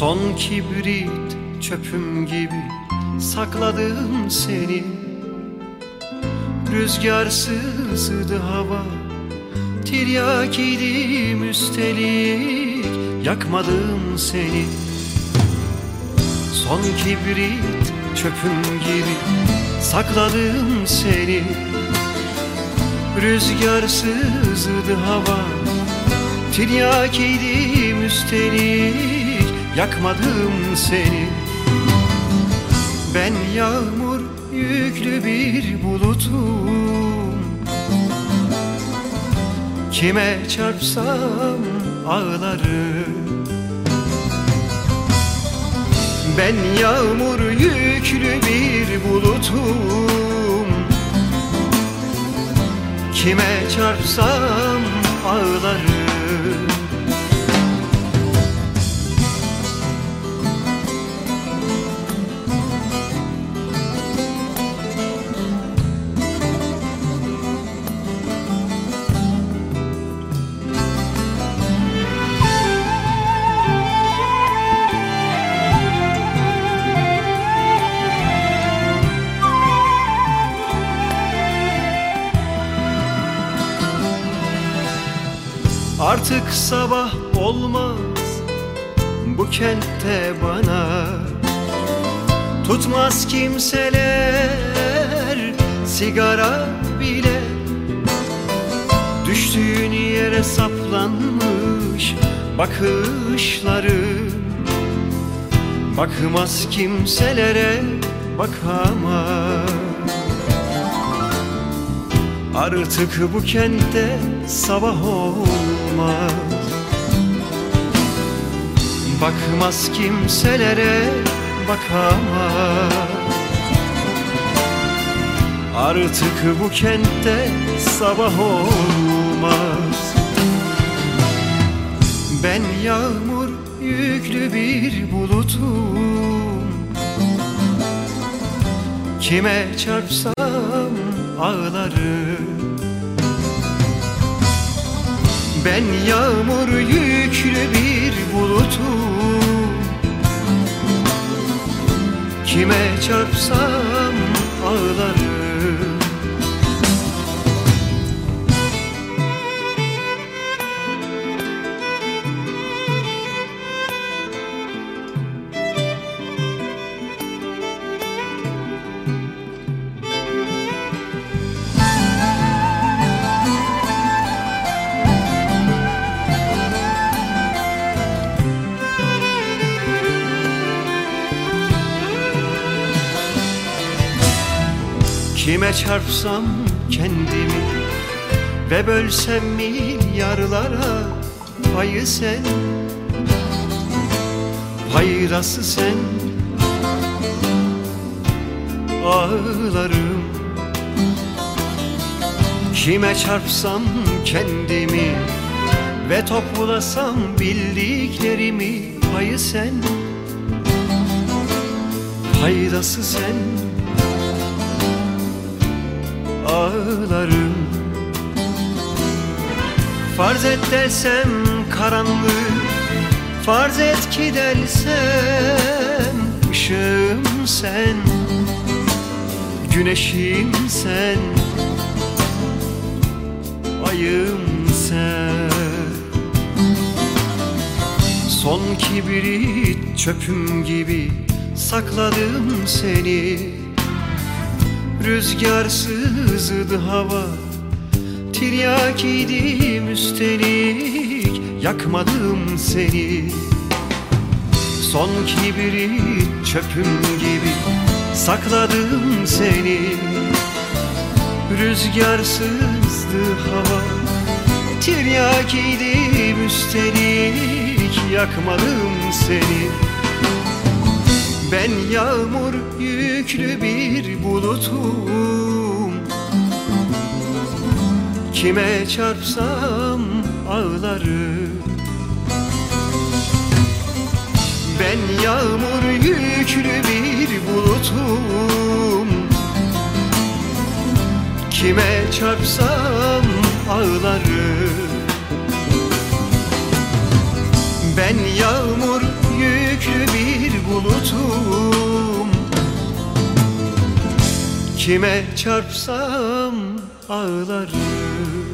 Son kibrit çöpüm gibi sakladım seni. Rüzgarsızdı hava Tiryakiydim üstelik Yakmadım seni. Son kibrit çöpüm gibi Sakladım seni. Rüzgarsızdı hava Tiryakiydim üstelik Yakmadım seni. Ben yağmur yüklü bir bulutum. Kime çarpsam ağlarım Ben yağmur yüklü bir bulutum. Kime çarpsam ağlarım Artık sabah olmaz bu kentte bana. Tutmaz kimseler sigara bile. Düştüğün yere saplanmış bakışları. Bakmaz kimselere bakamaz. Artık bu kentte sabah olmaz Bakmaz kimselere bakamaz. Artık bu kentte sabah olmaz. Ben yağmur yüklü bir bulutum. Kime çarpsam ağlarım Ben yağmur yüklü bir bulutum. Kime çarpsam ağlarım Kime çarpsam kendimi Ve bölsem milyarlara Payı sen Payrası sen. Ağlarım. Kime çarpsam kendimi Ve toplasam bildiklerimi Payı sen Paydası sen ağlarım Farz et desem karanlık Farz et ki dersem ışığım sen Güneşim sen Ayım sen. Son kibrit çöpüm gibi sakladım seni Rüzgarsızdı hava. Tiryakiydim üstelik Yakmadım seni. Son kibrit çöpüm gibi Sakladım seni. Rüzgarsızdı hava. Tiryakiydim üstelik Yakmadım seni ben yağmur yüklü bir bulutum. Kime çarpsam ağlarım Ben yağmur yüklü bir bulutum. Kime çarpsam ağlarım Ben yağmur yüklü bir bulutum Kime çarpsam ağlarım